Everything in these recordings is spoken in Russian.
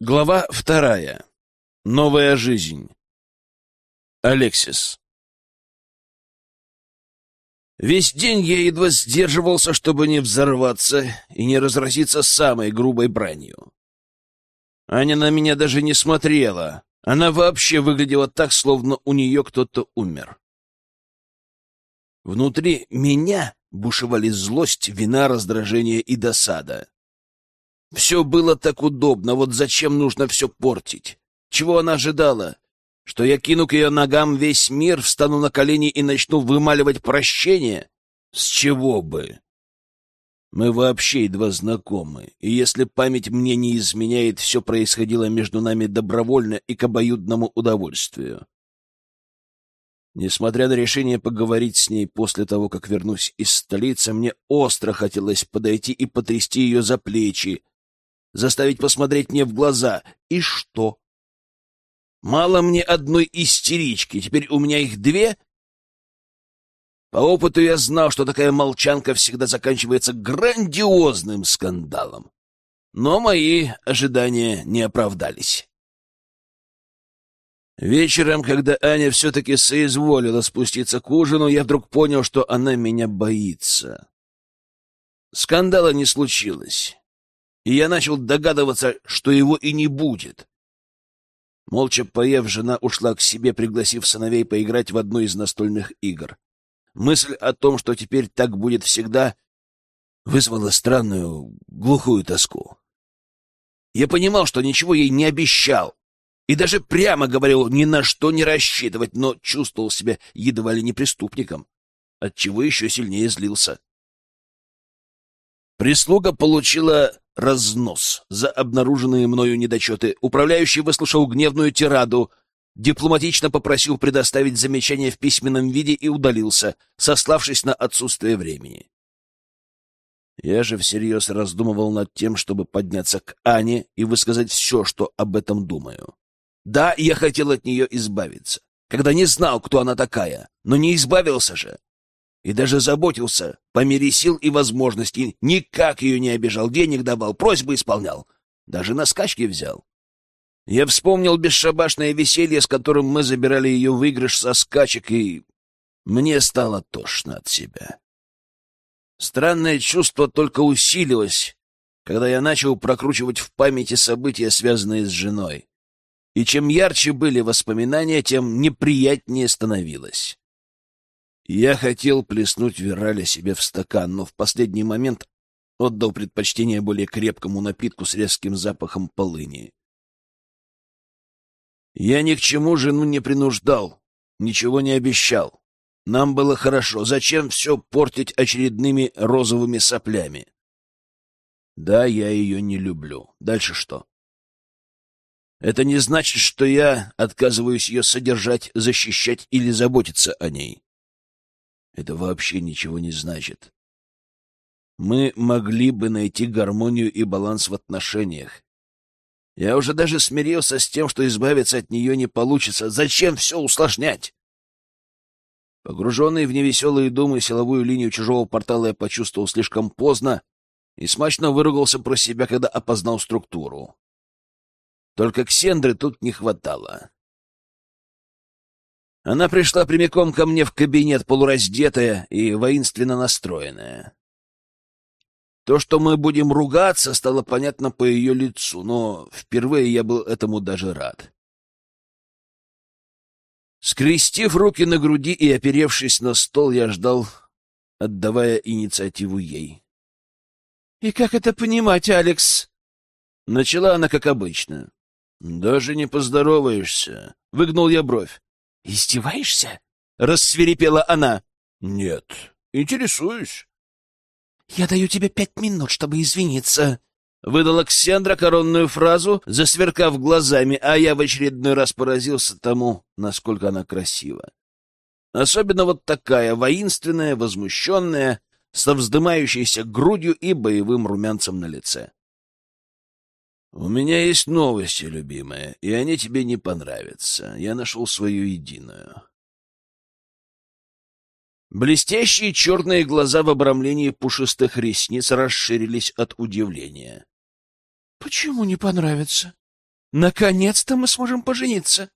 Глава вторая. Новая жизнь. Алексис. Весь день я едва сдерживался, чтобы не взорваться и не разразиться самой грубой бранью. Аня на меня даже не смотрела. Она вообще выглядела так, словно у нее кто-то умер. Внутри меня бушевали злость, вина, раздражение и досада. Все было так удобно, вот зачем нужно все портить? Чего она ожидала? Что я кину к ее ногам весь мир, встану на колени и начну вымаливать прощение? С чего бы? Мы вообще едва знакомы, и если память мне не изменяет, все происходило между нами добровольно и к обоюдному удовольствию. Несмотря на решение поговорить с ней после того, как вернусь из столицы, мне остро хотелось подойти и потрясти ее за плечи, заставить посмотреть мне в глаза. И что? Мало мне одной истерички, теперь у меня их две? По опыту я знал, что такая молчанка всегда заканчивается грандиозным скандалом. Но мои ожидания не оправдались. Вечером, когда Аня все-таки соизволила спуститься к ужину, я вдруг понял, что она меня боится. Скандала не случилось и я начал догадываться, что его и не будет. Молча поев, жена ушла к себе, пригласив сыновей поиграть в одну из настольных игр. Мысль о том, что теперь так будет всегда, вызвала странную, глухую тоску. Я понимал, что ничего ей не обещал, и даже прямо говорил ни на что не рассчитывать, но чувствовал себя едва ли не преступником, отчего еще сильнее злился. Прислуга получила разнос за обнаруженные мною недочеты. Управляющий выслушал гневную тираду, дипломатично попросил предоставить замечания в письменном виде и удалился, сославшись на отсутствие времени. Я же всерьез раздумывал над тем, чтобы подняться к Ане и высказать все, что об этом думаю. Да, я хотел от нее избавиться, когда не знал, кто она такая, но не избавился же и даже заботился по мере сил и возможностей, никак ее не обижал, денег давал, просьбы исполнял, даже на скачки взял. Я вспомнил бесшабашное веселье, с которым мы забирали ее выигрыш со скачек, и мне стало тошно от себя. Странное чувство только усилилось, когда я начал прокручивать в памяти события, связанные с женой. И чем ярче были воспоминания, тем неприятнее становилось. Я хотел плеснуть Вираля себе в стакан, но в последний момент отдал предпочтение более крепкому напитку с резким запахом полыни. Я ни к чему жену не принуждал, ничего не обещал. Нам было хорошо. Зачем все портить очередными розовыми соплями? Да, я ее не люблю. Дальше что? Это не значит, что я отказываюсь ее содержать, защищать или заботиться о ней это вообще ничего не значит. Мы могли бы найти гармонию и баланс в отношениях. Я уже даже смирился с тем, что избавиться от нее не получится. Зачем все усложнять? Погруженный в невеселые думы силовую линию чужого портала я почувствовал слишком поздно и смачно выругался про себя, когда опознал структуру. Только Ксендры тут не хватало. Она пришла прямиком ко мне в кабинет, полураздетая и воинственно настроенная. То, что мы будем ругаться, стало понятно по ее лицу, но впервые я был этому даже рад. Скрестив руки на груди и оперевшись на стол, я ждал, отдавая инициативу ей. — И как это понимать, Алекс? Начала она, как обычно. — Даже не поздороваешься. Выгнул я бровь. «Издеваешься?» — рассверепела она. «Нет, интересуюсь». «Я даю тебе пять минут, чтобы извиниться», — выдала Ксендра коронную фразу, засверкав глазами, а я в очередной раз поразился тому, насколько она красива. Особенно вот такая воинственная, возмущенная, со вздымающейся грудью и боевым румянцем на лице. «У меня есть новости, любимая, и они тебе не понравятся. Я нашел свою единую». Блестящие черные глаза в обрамлении пушистых ресниц расширились от удивления. — Почему не понравится? Наконец-то мы сможем пожениться.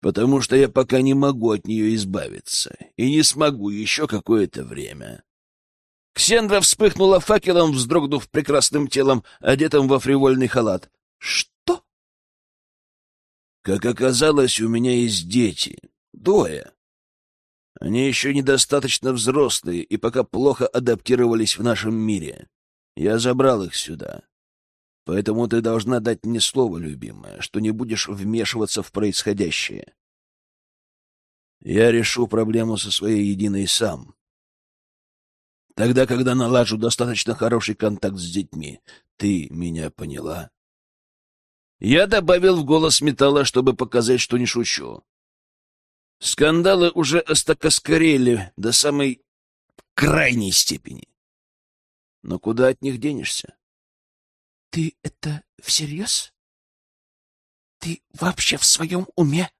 Потому что я пока не могу от нее избавиться и не смогу еще какое-то время. Ксендра вспыхнула факелом, вздрогнув прекрасным телом, одетым во фривольный халат. «Что?» «Как оказалось, у меня есть дети. Двое. Они еще недостаточно взрослые и пока плохо адаптировались в нашем мире. Я забрал их сюда. Поэтому ты должна дать мне слово, любимая, что не будешь вмешиваться в происходящее. Я решу проблему со своей единой сам. Тогда, когда налажу достаточно хороший контакт с детьми, ты меня поняла? Я добавил в голос металла, чтобы показать, что не шучу. Скандалы уже остакоскорели до самой крайней степени. Но куда от них денешься? — Ты это всерьез? Ты вообще в своем уме?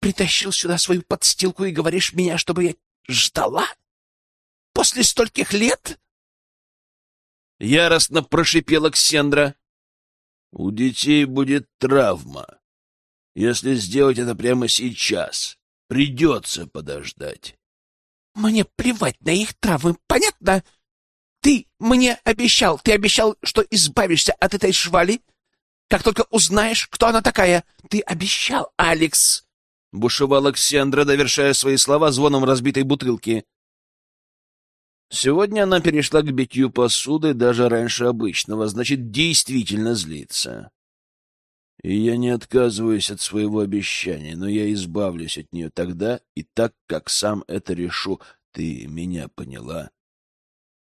Притащил сюда свою подстилку и говоришь меня, чтобы я ждала? После стольких лет? Яростно прошипела Ксендра. У детей будет травма. Если сделать это прямо сейчас, придется подождать. Мне плевать на их травмы, понятно? Ты мне обещал, ты обещал, что избавишься от этой швали, как только узнаешь, кто она такая. Ты обещал, Алекс. Бушевала Ксендра, довершая свои слова звоном разбитой бутылки. Сегодня она перешла к битью посуды даже раньше обычного, значит, действительно злится. И я не отказываюсь от своего обещания, но я избавлюсь от нее тогда и так, как сам это решу. Ты меня поняла?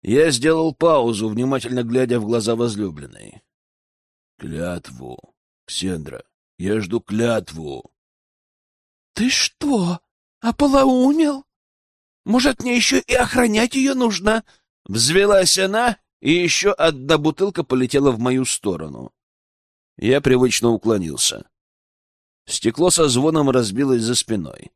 Я сделал паузу, внимательно глядя в глаза возлюбленной. Клятву, Ксендра, я жду клятву. Ты что, ополоумел? Может, мне еще и охранять ее нужно? Взвелась она, и еще одна бутылка полетела в мою сторону. Я привычно уклонился. Стекло со звоном разбилось за спиной.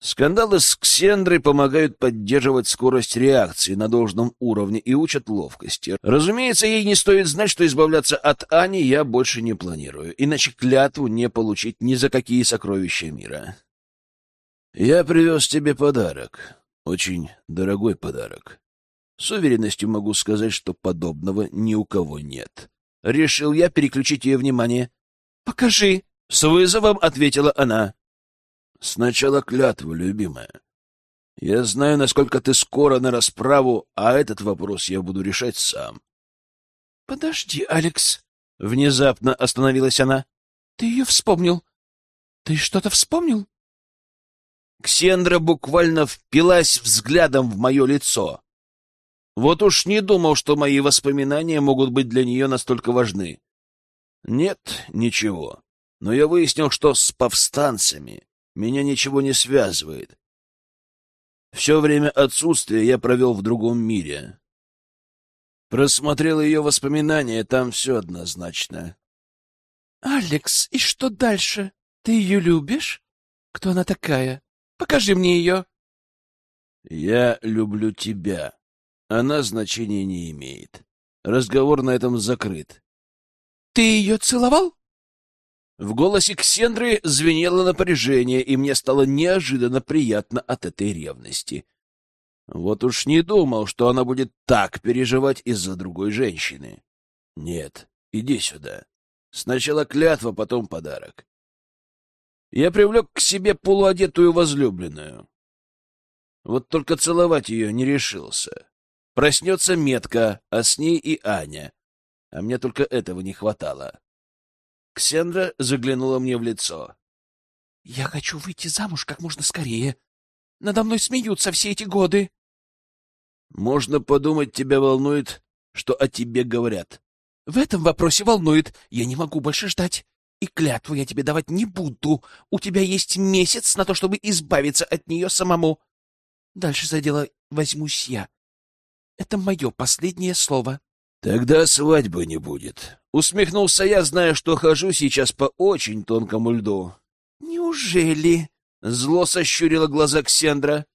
Скандалы с Ксендрой помогают поддерживать скорость реакции на должном уровне и учат ловкости. Разумеется, ей не стоит знать, что избавляться от Ани я больше не планирую, иначе клятву не получить ни за какие сокровища мира. Я привез тебе подарок. Очень дорогой подарок. С уверенностью могу сказать, что подобного ни у кого нет. Решил я переключить ее внимание. «Покажи!» — с вызовом ответила она. Сначала клятву, любимая. Я знаю, насколько ты скоро на расправу, а этот вопрос я буду решать сам. Подожди, Алекс. Внезапно остановилась она. Ты ее вспомнил. Ты что-то вспомнил? Ксендра буквально впилась взглядом в мое лицо. Вот уж не думал, что мои воспоминания могут быть для нее настолько важны. Нет, ничего. Но я выяснил, что с повстанцами меня ничего не связывает. Все время отсутствия я провел в другом мире. Просмотрел ее воспоминания, там все однозначно. — Алекс, и что дальше? Ты ее любишь? Кто она такая? Покажи мне ее. — Я люблю тебя. Она значения не имеет. Разговор на этом закрыт. — Ты ее целовал? В голосе Ксендры звенело напряжение, и мне стало неожиданно приятно от этой ревности. Вот уж не думал, что она будет так переживать из-за другой женщины. Нет, иди сюда. Сначала клятва, потом подарок. Я привлек к себе полуодетую возлюбленную. Вот только целовать ее не решился. Проснется метка, а с ней и Аня. А мне только этого не хватало. Ксендра заглянула мне в лицо. — Я хочу выйти замуж как можно скорее. Надо мной смеются все эти годы. — Можно подумать, тебя волнует, что о тебе говорят. — В этом вопросе волнует. Я не могу больше ждать. И клятву я тебе давать не буду. У тебя есть месяц на то, чтобы избавиться от нее самому. Дальше за дело возьмусь я. Это мое последнее слово. Тогда свадьбы не будет. Усмехнулся я, зная, что хожу сейчас по очень тонкому льду. Неужели? Зло сощурило глаза Ксендра.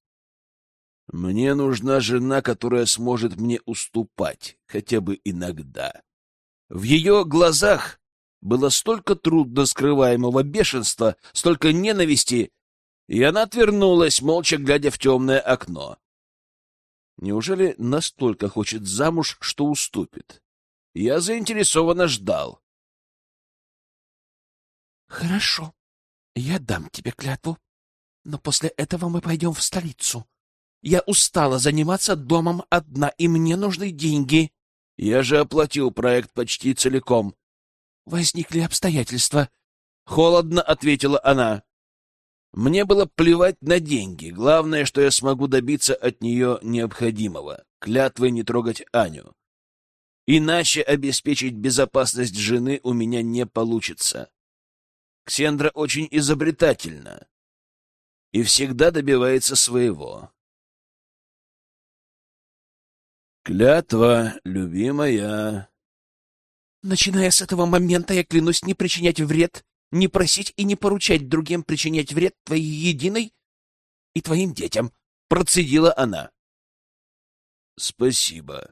Мне нужна жена, которая сможет мне уступать, хотя бы иногда. В ее глазах было столько трудно скрываемого бешенства, столько ненависти, и она отвернулась, молча глядя в темное окно. Неужели настолько хочет замуж, что уступит? Я заинтересованно ждал. Хорошо, я дам тебе клятву, но после этого мы пойдем в столицу. Я устала заниматься домом одна, и мне нужны деньги. Я же оплатил проект почти целиком. Возникли обстоятельства. Холодно ответила она. Мне было плевать на деньги. Главное, что я смогу добиться от нее необходимого. Клятвы не трогать Аню. Иначе обеспечить безопасность жены у меня не получится. Ксендра очень изобретательна и всегда добивается своего. Клятва, любимая. Начиная с этого момента я клянусь не причинять вред, не просить и не поручать другим причинять вред твоей единой и твоим детям, процедила она. Спасибо.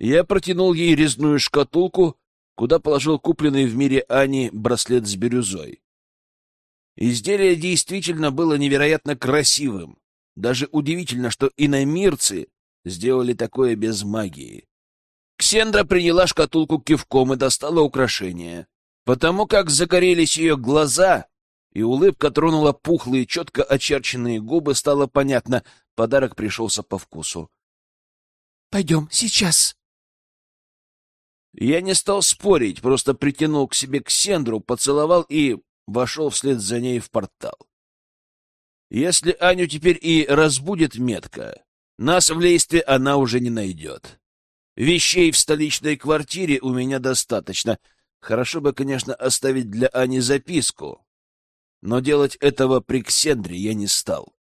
Я протянул ей резную шкатулку, куда положил купленный в мире Ани браслет с бирюзой. Изделие действительно было невероятно красивым. Даже удивительно, что иномирцы сделали такое без магии. Ксендра приняла шкатулку кивком и достала украшение. Потому как загорелись ее глаза, и улыбка тронула пухлые, четко очерченные губы, стало понятно, подарок пришелся по вкусу. — Пойдем, сейчас. Я не стал спорить, просто притянул к себе Ксендру, поцеловал и вошел вслед за ней в портал. Если Аню теперь и разбудит метка, нас в Лействе она уже не найдет. Вещей в столичной квартире у меня достаточно. Хорошо бы, конечно, оставить для Ани записку, но делать этого при Ксендре я не стал.